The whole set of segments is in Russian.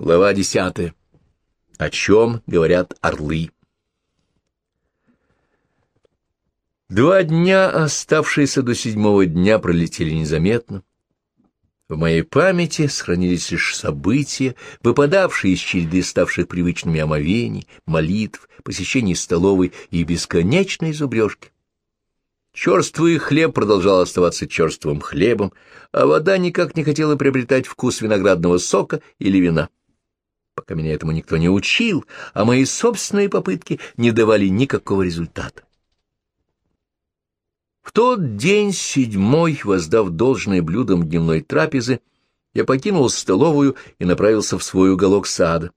Глава десятая. О чем говорят орлы? Два дня, оставшиеся до седьмого дня, пролетели незаметно. В моей памяти сохранились лишь события, выпадавшие из череды ставших привычными омовений, молитв, посещений столовой и бесконечной зубрежки. Черствый хлеб продолжал оставаться черствым хлебом, а вода никак не хотела приобретать вкус виноградного сока или вина пока меня этому никто не учил, а мои собственные попытки не давали никакого результата. В тот день седьмой, воздав должное блюдом дневной трапезы, я покинул столовую и направился в свой уголок сада.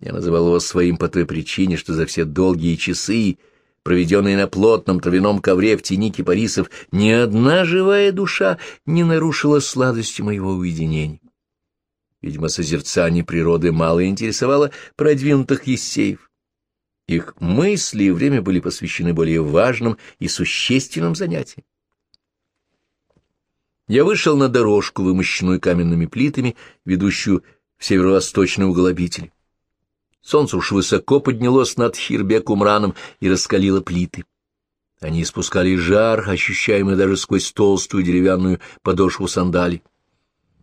Я называл его своим по той причине, что за все долгие часы, проведенные на плотном травяном ковре в тени кипарисов, ни одна живая душа не нарушила сладости моего уединения. Видимо, созерцание природы мало интересовало продвинутых ессеев. Их мысли и время были посвящены более важным и существенным занятиям. Я вышел на дорожку, вымощенную каменными плитами, ведущую в северо-восточный угол обители. Солнце уж высоко поднялось над Хирбек-Умраном и раскалило плиты. Они испускали жар, ощущаемый даже сквозь толстую деревянную подошву сандалий.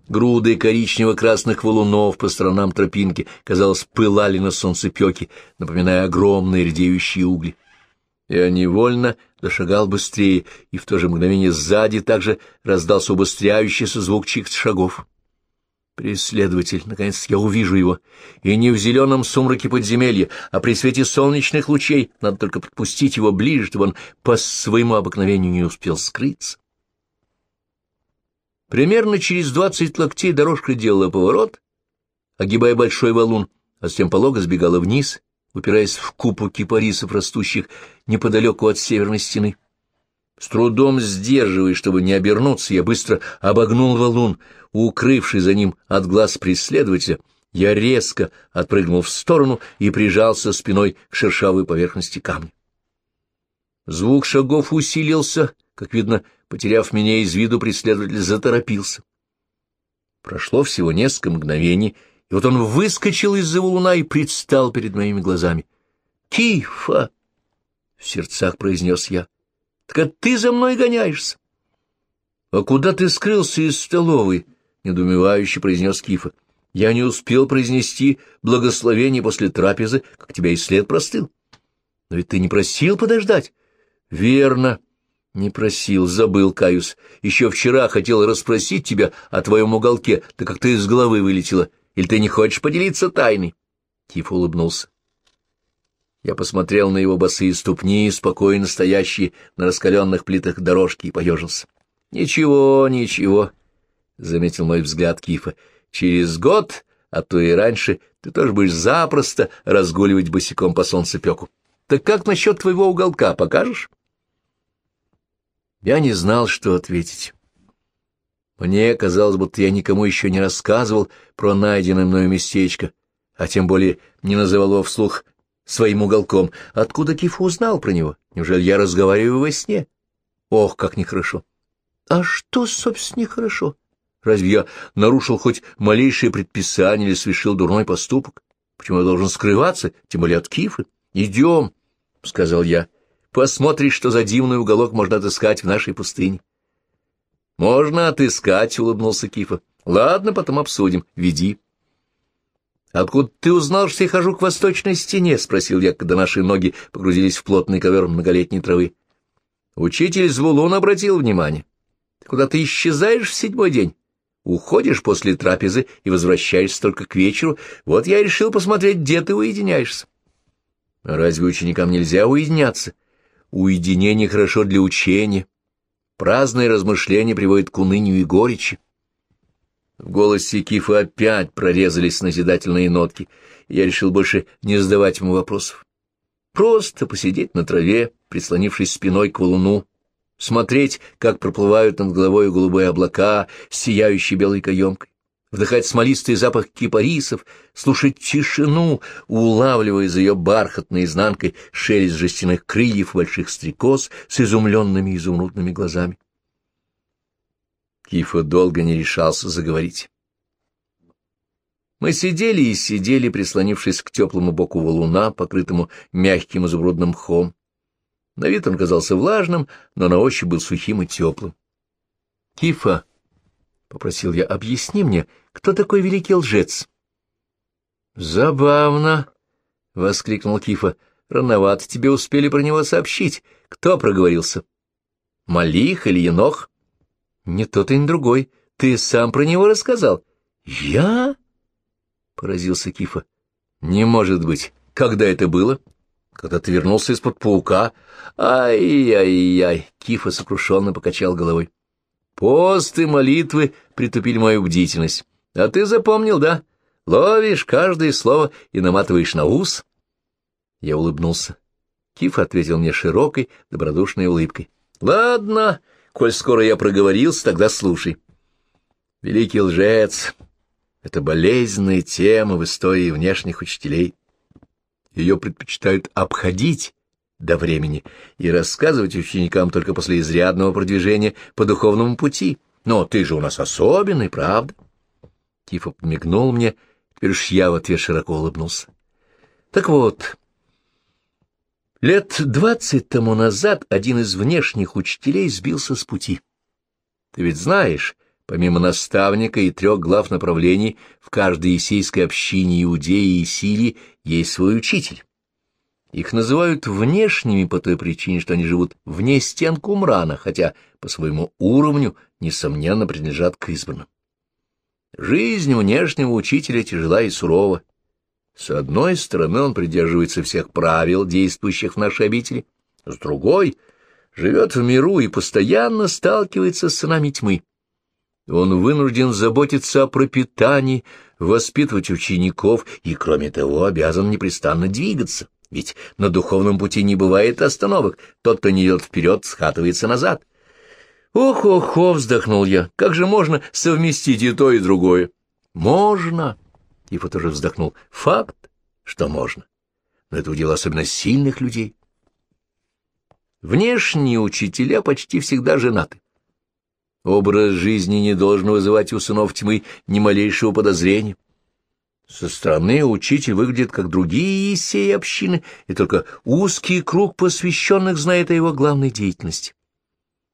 Груды коричнево-красных валунов по сторонам тропинки, казалось, пылали на солнцепеке, напоминая огромные рдеющие угли. Я невольно дошагал быстрее, и в то же мгновение сзади также раздался убыстряющийся звук чьих шагов. Преследователь, наконец я увижу его, и не в зеленом сумраке подземелья, а при свете солнечных лучей, надо только подпустить его ближе, чтобы он по своему обыкновению не успел скрыться. Примерно через двадцать локтей дорожка делала поворот, огибая большой валун, а затем полого сбегала вниз, упираясь в купу кипарисов, растущих неподалеку от северной стены. С трудом сдерживаясь, чтобы не обернуться, я быстро обогнул валун, укрывший за ним от глаз преследователя. Я резко отпрыгнул в сторону и прижался спиной к шершавой поверхности камня. Звук шагов усилился, как видно, Потеряв меня из виду, преследователь заторопился. Прошло всего несколько мгновений, и вот он выскочил из-за валуна и предстал перед моими глазами. «Кифа!» — в сердцах произнес я. «Так ты за мной гоняешься!» «А куда ты скрылся из столовой?» — недоумевающе произнес Кифа. «Я не успел произнести благословение после трапезы, как тебя и след простыл. Но ведь ты не просил подождать?» «Верно!» Не просил, забыл, Каюс. Еще вчера хотел расспросить тебя о твоем уголке, да как ты из головы вылетела. Или ты не хочешь поделиться тайной? Киф улыбнулся. Я посмотрел на его босые ступни, спокойно стоящие на раскаленных плитах дорожки, и поежился. — Ничего, ничего, — заметил мой взгляд Кифа. — Через год, а то и раньше, ты тоже будешь запросто разгуливать босиком по солнцепеку. Так как насчет твоего уголка, покажешь? Я не знал, что ответить. Мне казалось, будто я никому еще не рассказывал про найденное мною местечко, а тем более не называл его вслух своим уголком. Откуда Киф узнал про него? Неужели я разговариваю во сне? Ох, как нехорошо! А что, собственно, нехорошо? Разве я нарушил хоть малейшее предписание или совершил дурной поступок? Почему я должен скрываться, тем более от Кифы? Идем, — сказал я. Посмотри, что за дивный уголок можно отыскать в нашей пустыне. — Можно отыскать, — улыбнулся Кифа. — Ладно, потом обсудим. Веди. — Откуда ты узнал, что я хожу к восточной стене? — спросил я, когда наши ноги погрузились в плотный ковер многолетней травы. Учитель Звулун обратил внимание. — Ты куда-то исчезаешь в седьмой день? Уходишь после трапезы и возвращаешься только к вечеру. Вот я и решил посмотреть, где ты уединяешься. — Разве ученикам нельзя уединяться? — Уединение хорошо для учения. Праздное размышление приводит к унынию и горечи. В голосе Кифа опять прорезались назидательные нотки, я решил больше не задавать ему вопросов. Просто посидеть на траве, прислонившись спиной к валуну, смотреть, как проплывают над головой голубые облака, сияющие белой каемкой вдыхать смолистый запах кипарисов, слушать тишину, улавливая за ее бархатной изнанкой шелест жестяных крыльев больших стрекоз с изумленными изумрудными глазами. Кифа долго не решался заговорить. Мы сидели и сидели, прислонившись к теплому боку валуна, покрытому мягким изумрудным мхом. На вид он казался влажным, но на ощупь был сухим и теплым. — Кифа, — попросил я, — объясни мне, кто такой великий лжец? — Забавно, — воскликнул Кифа. — Рановато тебе успели про него сообщить. Кто проговорился? — Малих или Енох? — Не тот и не другой. Ты сам про него рассказал. — Я? — поразился Кифа. — Не может быть. Когда это было? — когда ты вернулся из-под паука. Ай-яй-яй, Кифа сокрушенно покачал головой. Пост и молитвы притупили мою бдительность. А ты запомнил, да? Ловишь каждое слово и наматываешь на ус. Я улыбнулся. Киф ответил мне широкой, добродушной улыбкой. — Ладно, коль скоро я проговорился, тогда слушай. Великий лжец — это болезненная тема в истории внешних учителей ее предпочитают обходить до времени и рассказывать ученикам только после изрядного продвижения по духовному пути. Но ты же у нас особенный, правда? Тифа подмигнул мне, теперь уж я в ответ широко улыбнулся. Так вот, лет двадцать тому назад один из внешних учителей сбился с пути. Ты ведь знаешь, помимо наставника и трех глав направлений, в каждой есейской общине Иудеи и Сирии есть свой учитель. Их называют внешними по той причине, что они живут вне стен Кумрана, хотя по своему уровню, несомненно, принадлежат к избранным. Жизнь внешнего учителя тяжела и сурова. С одной стороны, он придерживается всех правил, действующих в нашей обители, с другой — живет в миру и постоянно сталкивается с сынами тьмы. Он вынужден заботиться о пропитании, воспитывать учеников и, кроме того, обязан непрестанно двигаться. Ведь на духовном пути не бывает остановок. Тот, кто не идет вперед, схатывается назад. «Ох-охо!» — вздохнул я. «Как же можно совместить и то, и другое?» «Можно!» — Ифа тоже вздохнул. «Факт, что можно. Но это удел особенно сильных людей. Внешние учителя почти всегда женаты. Образ жизни не должен вызывать у сынов тьмы ни малейшего подозрения. Со стороны учитель выглядит, как другие есеи общины, и только узкий круг посвященных знает о его главной деятельности.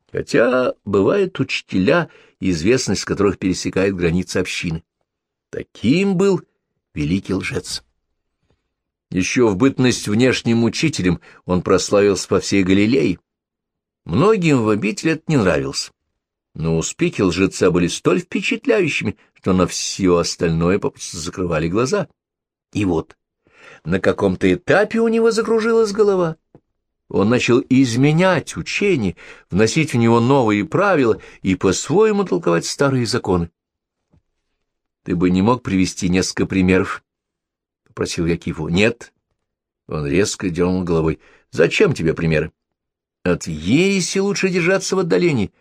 Хотя бывают учителя, известность которых пересекает границы общины. Таким был великий лжец. Еще в бытность внешним учителем он прославился по всей Галилее. Многим в обители это не нравилось но успехи лжеца были столь впечатляющими, что на все остальное попросту закрывали глаза. И вот, на каком-то этапе у него закружилась голова. Он начал изменять учение, вносить в него новые правила и по-своему толковать старые законы. «Ты бы не мог привести несколько примеров?» — попросил я Кифу. «Нет». Он резко дернул головой. «Зачем тебе примеры?» «От ереси лучше держаться в отдалении».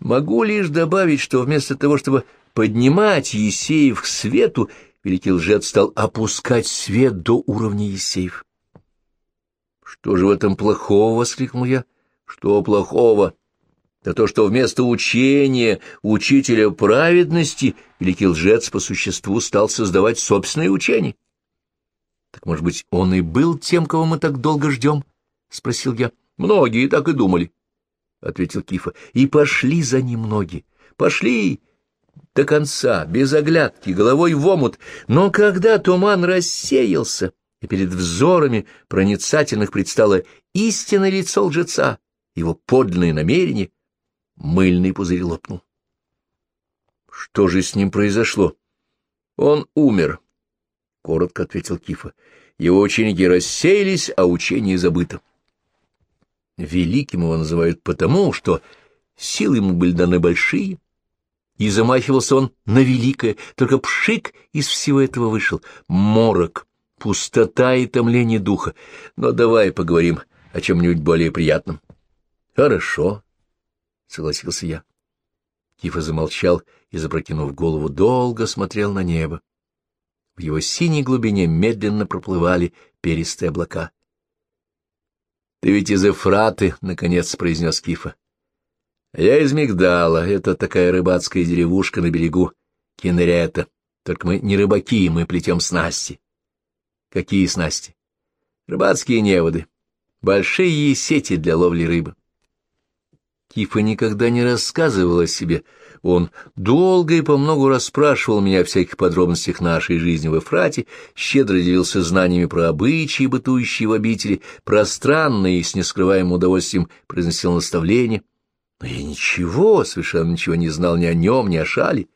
Могу лишь добавить, что вместо того, чтобы поднимать Есеев к свету, великий лжец стал опускать свет до уровня Есеев. «Что же в этом плохого?» — воскликнул я. «Что плохого?» Да то, что вместо учения учителя праведности великий лжец по существу стал создавать собственное учение. — Так, может быть, он и был тем, кого мы так долго ждем? — спросил я. — Многие так и думали. — ответил Кифа, — и пошли за ним ноги. Пошли до конца, без оглядки, головой в омут. Но когда туман рассеялся, и перед взорами проницательных предстало истинное лицо лжеца, его подлинное намерение, мыльный пузырь лопнул. Что же с ним произошло? Он умер, — коротко ответил Кифа. Его ученики рассеялись, а учение забыто. Великим его называют потому, что силы ему были даны большие, и замахивался он на великое, только пшик из всего этого вышел, морок, пустота и томление духа. Но давай поговорим о чем-нибудь более приятном. — Хорошо, — согласился я. Кифа замолчал и, запрокинув голову, долго смотрел на небо. В его синей глубине медленно проплывали перистые облака. — Ты ведь из Эфраты, — наконец произнес Кифа. — Я из Мигдала, это такая рыбацкая деревушка на берегу Кенерета. Только мы не рыбаки, мы плетем снасти. Какие снасти? Рыбацкие неводы. Большие сети для ловли рыбы. Кифа никогда не рассказывал о себе. Он долго и помногу расспрашивал меня о всяких подробностях нашей жизни в Эфрате, щедро делился знаниями про обычаи, бытующие в обители, пространно и с нескрываемым удовольствием произносил наставления. Но я ничего, совершенно ничего не знал ни о нем, ни о шале.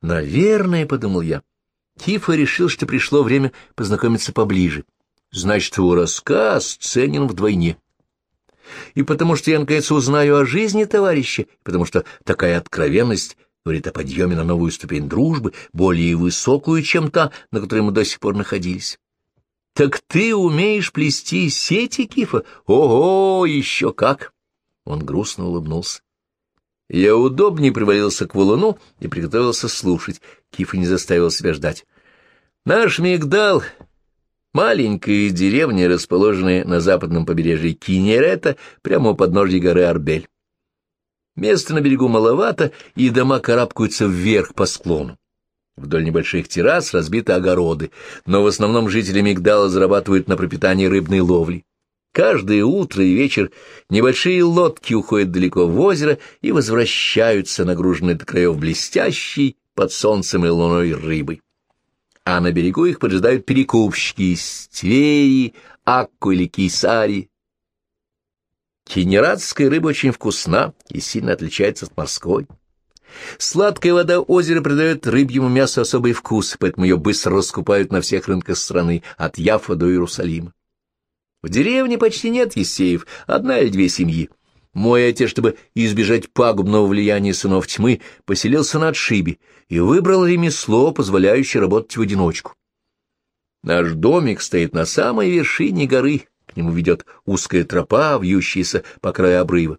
Наверное, — подумал я, — Кифа решил, что пришло время познакомиться поближе. Значит, его рассказ ценен вдвойне и потому что я, наконец, узнаю о жизни товарища, и потому что такая откровенность говорит о подъеме на новую ступень дружбы, более высокую, чем та, на которой мы до сих пор находились. «Так ты умеешь плести сети, Кифа? Ого, еще как!» Он грустно улыбнулся. Я удобнее привалился к валуну и приготовился слушать. Кифа не заставил себя ждать. «Наш мигдал Маленькая деревня, расположенная на западном побережье Кинерета, прямо у подножья горы Арбель. Места на берегу маловато, и дома карабкаются вверх по склону. Вдоль небольших террас разбиты огороды, но в основном жители Мигдала зарабатывают на пропитании рыбной ловли. Каждое утро и вечер небольшие лодки уходят далеко в озеро и возвращаются, нагруженные до краев блестящей под солнцем и луной рыбой а на берегу их поджидают перекупщики из Твеи, Акку или Кейсарии. Кенератская рыба очень вкусна и сильно отличается от морской. Сладкая вода озера придает рыбьему мясу особый вкус, поэтому ее быстро раскупают на всех рынках страны, от Яфа до Иерусалима. В деревне почти нет есеев, одна или две семьи. Мой отец, чтобы избежать пагубного влияния сынов тьмы, поселился на отшибе и выбрал ремесло, позволяющее работать в одиночку. Наш домик стоит на самой вершине горы, к нему ведет узкая тропа, вьющаяся по краю обрыва.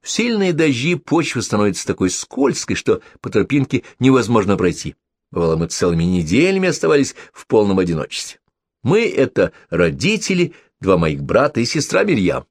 В сильные дожди почва становится такой скользкой, что по тропинке невозможно пройти. Бывало, мы целыми неделями оставались в полном одиночестве. Мы — это родители, два моих брата и сестра Мирьям.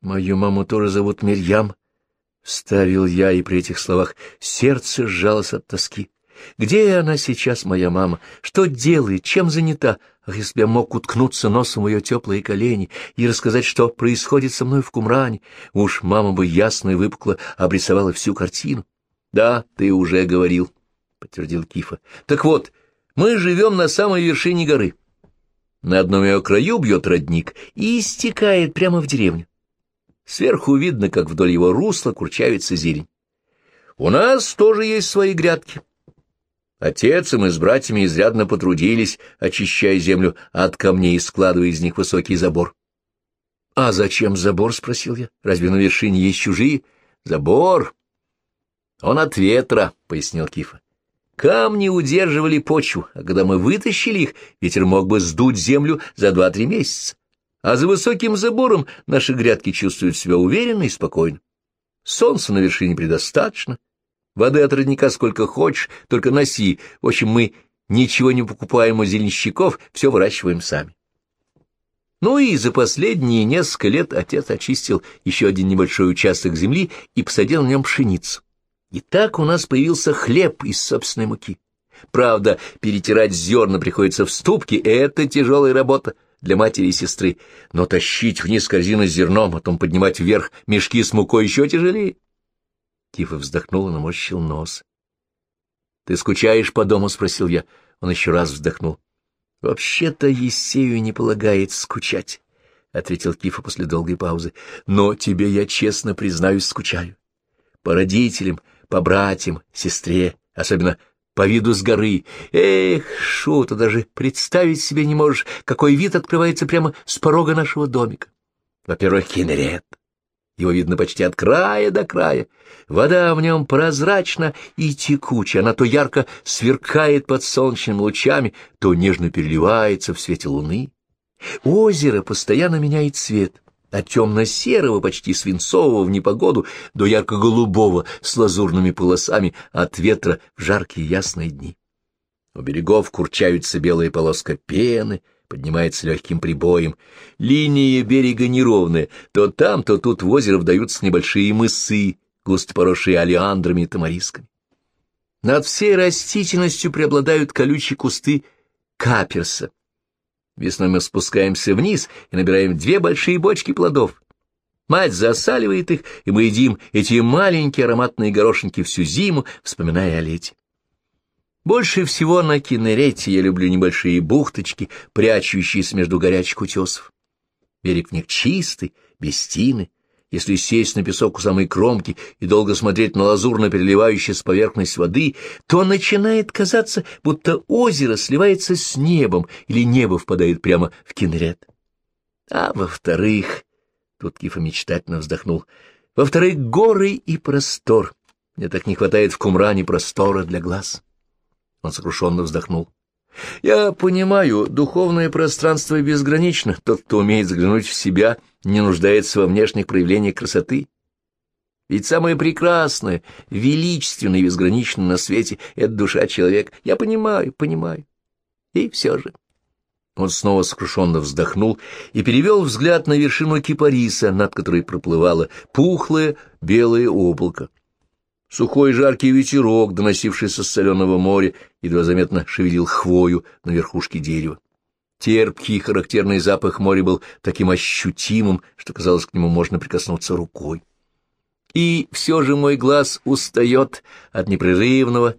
Мою маму тоже зовут Мирьям, — вставил я, и при этих словах сердце сжалось от тоски. Где она сейчас, моя мама? Что делает? Чем занята? Ах, если бы я мог уткнуться носом в ее теплые колени и рассказать, что происходит со мной в Кумране, уж мама бы ясно и выпукло обрисовала всю картину. — Да, ты уже говорил, — подтвердил Кифа. — Так вот, мы живем на самой вершине горы. На одном ее краю бьет родник и истекает прямо в деревню. Сверху видно, как вдоль его русла курчавится зелень. У нас тоже есть свои грядки. Отец и мы с братьями изрядно потрудились, очищая землю от камней и складывая из них высокий забор. — А зачем забор? — спросил я. — Разве на вершине есть чужие? — Забор. — Он от ветра, — пояснил Кифа. Камни удерживали почву, а когда мы вытащили их, ветер мог бы сдуть землю за два-три месяца а за высоким забором наши грядки чувствуют себя уверенно и спокойно. Солнца на вершине предостаточно, воды от родника сколько хочешь, только носи. В общем, мы ничего не покупаем у зеленщиков, все выращиваем сами. Ну и за последние несколько лет отец очистил еще один небольшой участок земли и посадил на нем пшеницу. И так у нас появился хлеб из собственной муки. Правда, перетирать зерна приходится в ступке, это тяжелая работа — для матери и сестры, но тащить вниз корзину с зерном, потом поднимать вверх мешки с мукой еще тяжелее. Тифа вздохнул и наморщил нос. — Ты скучаешь по дому? — спросил я. Он еще раз вздохнул. — Вообще-то Есею не полагает скучать, — ответил Кифа после долгой паузы. — Но тебе я честно признаюсь скучаю. По родителям, по братьям, сестре, особенно по виду с горы. Эх, Шу, ты даже представить себе не можешь, какой вид открывается прямо с порога нашего домика. Во-первых, кинерет. Его видно почти от края до края. Вода в нем прозрачна и текучая, она то ярко сверкает под солнечными лучами, то нежно переливается в свете луны. Озеро постоянно меняет цвет от темно-серого, почти свинцового в непогоду, до ярко-голубого с лазурными полосами от ветра в жаркие ясные дни. У берегов курчаются белая полоска пены, поднимается легким прибоем. Линия берега неровная, то там, то тут в озеро вдаются небольшие мысы, густо поросшие алиандрами и тамарисками. Над всей растительностью преобладают колючие кусты каперса. Весной мы спускаемся вниз и набираем две большие бочки плодов. Мать засаливает их, и мы едим эти маленькие ароматные горошинки всю зиму, вспоминая о лете. Больше всего на Кинерете я люблю небольшие бухточки, прячущиеся между горячих утесов. Берег в них чистый, без тины. Если сесть на песок у самой кромки и долго смотреть на лазурно переливающуюся поверхность воды, то начинает казаться, будто озеро сливается с небом или небо впадает прямо в Кинерет. А во-вторых, тут Кифа мечтательно вздохнул, во-вторых, горы и простор. Мне так не хватает в Кумране простора для глаз. Он сокрушенно вздохнул. Я понимаю, духовное пространство безгранично. Тот, кто умеет заглянуть в себя, не нуждается во внешних проявлениях красоты. Ведь самое прекрасное, величественное и безграничное на свете — это душа человека. Я понимаю, понимаю. И все же... Он снова сокрушенно вздохнул и перевел взгляд на вершину кипариса, над которой проплывало пухлое белое облако. Сухой жаркий ветерок, доносившийся с соленого моря, едва заметно шевелил хвою на верхушке дерева. Терпкий характерный запах моря был таким ощутимым, что, казалось, к нему можно прикоснуться рукой. И все же мой глаз устает от непрерывного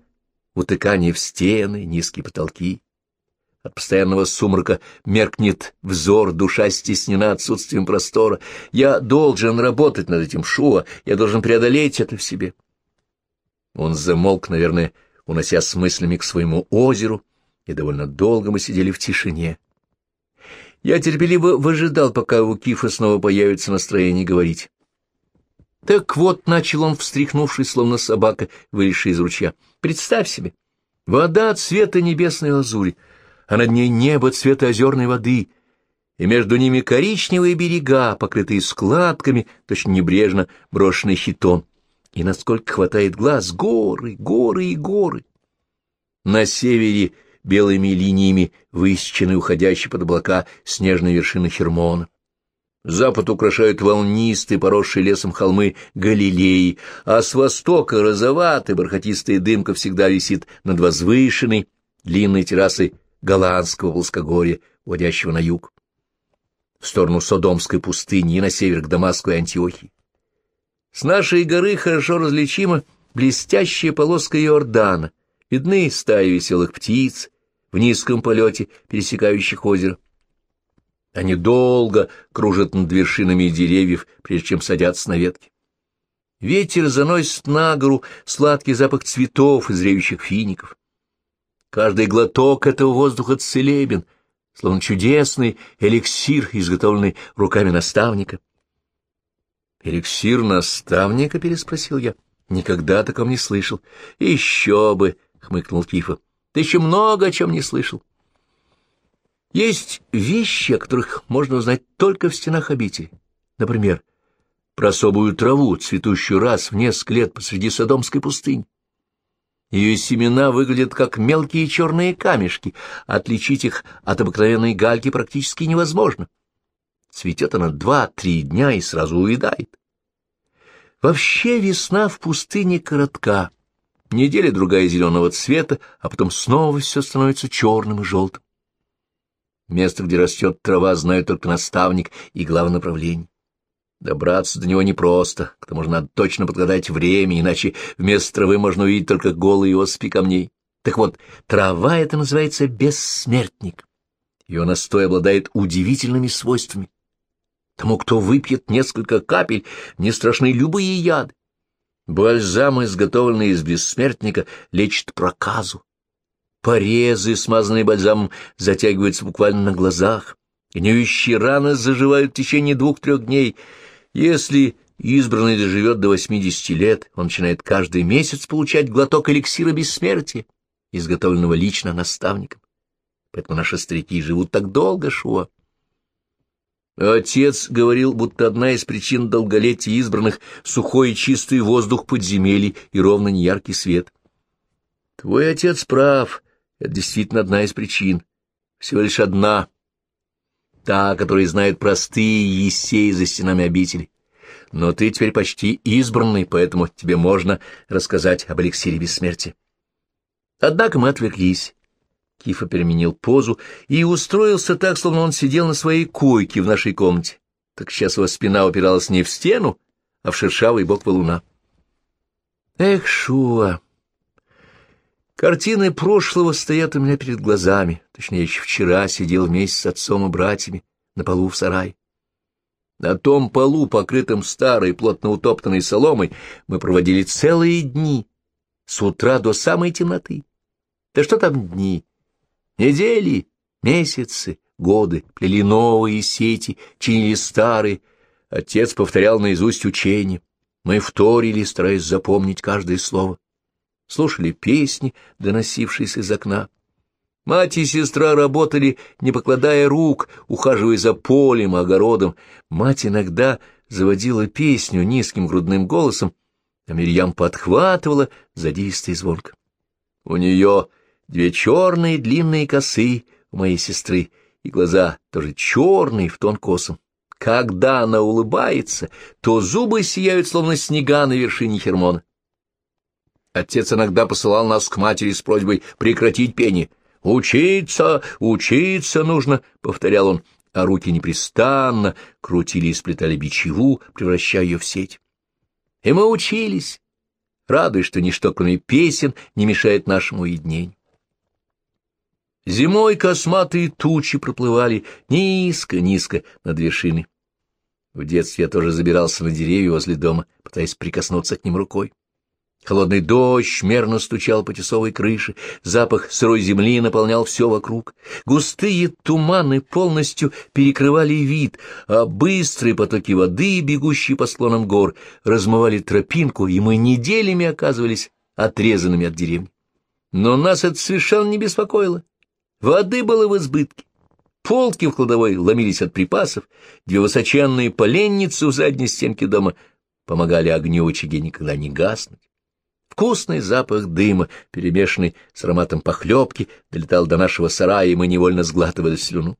утыкания в стены, низкие потолки. От постоянного сумрака меркнет взор, душа стеснена отсутствием простора. Я должен работать над этим шуа, я должен преодолеть это в себе. Он замолк, наверное, унося с мыслями к своему озеру, и довольно долго мы сидели в тишине. Я терпеливо выжидал, пока у Кифа снова появится настроение говорить. Так вот, начал он, встряхнувшись, словно собака, вылезшая из ручья. Представь себе, вода цвета небесной лазури, а над ней небо цвета озерной воды, и между ними коричневые берега, покрытые складками, точно небрежно брошенный хитон и, насколько хватает глаз, горы, горы и горы. На севере белыми линиями высечены уходящие под облака снежные вершины Хермона. Запад украшают волнистые, поросшие лесом холмы Галилеи, а с востока розоватая бархатистая дымка всегда висит над возвышенной длинной террасой голландского плоскогорья, уводящего на юг, в сторону Содомской пустыни и на север к Дамаску и Антиохии. С нашей горы хорошо различима блестящая полоска Иордана, видны стаи веселых птиц в низком полете, пересекающих озеро. Они долго кружат над вершинами деревьев, прежде чем садятся на ветки. Ветер заносит на гору сладкий запах цветов и зреющих фиников. Каждый глоток этого воздуха целебен, словно чудесный эликсир, изготовленный руками наставника. «Эликсир наставника?» — переспросил я. «Никогда о таком не слышал». «Еще бы!» — хмыкнул Кифа. «Ты еще много о чем не слышал». Есть вещи, о которых можно узнать только в стенах обители. Например, про особую траву, цветущую раз в несколько лет посреди Содомской пустыни. Ее семена выглядят как мелкие черные камешки, отличить их от обыкновенной гальки практически невозможно. Цветет она два-три дня и сразу увядает. Вообще весна в пустыне коротка. Неделя-другая зеленого цвета, а потом снова все становится черным и желтым. Место, где растет трава, знает только наставник и главное направление. Добраться до него непросто, к тому же надо точно подгадать время, иначе вместо травы можно увидеть только голые осыпи камней. Так вот, трава это называется бессмертник. Ее настой обладает удивительными свойствами. Тому, кто выпьет несколько капель, не страшны любые яды. Бальзам, изготовленный из бессмертника, лечит проказу. Порезы, смазанные бальзамом, затягиваются буквально на глазах. Гниющие раны заживают в течение двух-трех дней. Если избранный доживет до восьмидесяти лет, он начинает каждый месяц получать глоток эликсира бессмертия, изготовленного лично наставником. Поэтому наши старики живут так долго, Шуа. Отец говорил, будто одна из причин долголетия избранных — сухой и чистый воздух подземелий и ровно неяркий свет. Твой отец прав, это действительно одна из причин. Всего лишь одна. Та, которая знает простые есеи за стенами обители. Но ты теперь почти избранный, поэтому тебе можно рассказать об эликсире бессмертия. Однако мы отвлеклись. Кифа переменил позу и устроился так, словно он сидел на своей койке в нашей комнате. Так сейчас его спина упиралась не в стену, а в шершавый бок валуна. Эх, Шуа! Картины прошлого стоят у меня перед глазами. Точнее, еще вчера сидел вместе с отцом и братьями на полу в сарае. На том полу, покрытом старой, плотно утоптанной соломой, мы проводили целые дни, с утра до самой темноты. Да что там дни? Недели, месяцы, годы, плели новые сети, чинили старые. Отец повторял наизусть учения. Мы вторили, стараясь запомнить каждое слово. Слушали песни, доносившиеся из окна. Мать и сестра работали, не покладая рук, ухаживая за полем огородом. Мать иногда заводила песню низким грудным голосом, а Мирьям подхватывала задистый звонко. У нее две черные длинные косы у моей сестры, и глаза тоже черные в тон косом. Когда она улыбается, то зубы сияют, словно снега на вершине Хермона. Отец иногда посылал нас к матери с просьбой прекратить пение — «Учиться, учиться нужно», — повторял он, а руки непрестанно крутили и сплетали бичеву, превращая ее в сеть. И мы учились, радуясь, что ничто, кроме песен, не мешает нашему единению. Зимой косматые тучи проплывали низко-низко над вершиной. В детстве я тоже забирался на деревья возле дома, пытаясь прикоснуться к ним рукой. Холодный дождь мерно стучал по тесовой крыше, запах сырой земли наполнял все вокруг. Густые туманы полностью перекрывали вид, а быстрые потоки воды, бегущие по склонам гор, размывали тропинку, и мы неделями оказывались отрезанными от деревни. Но нас это совершенно не беспокоило. Воды было в избытке. Полки в кладовой ломились от припасов, две высоченные поленницы у задней стенки дома помогали огню в очаге никогда не гаснуть. Вкусный запах дыма, перемешанный с ароматом похлебки, долетал до нашего сарая, и мы невольно сглатывали слюну.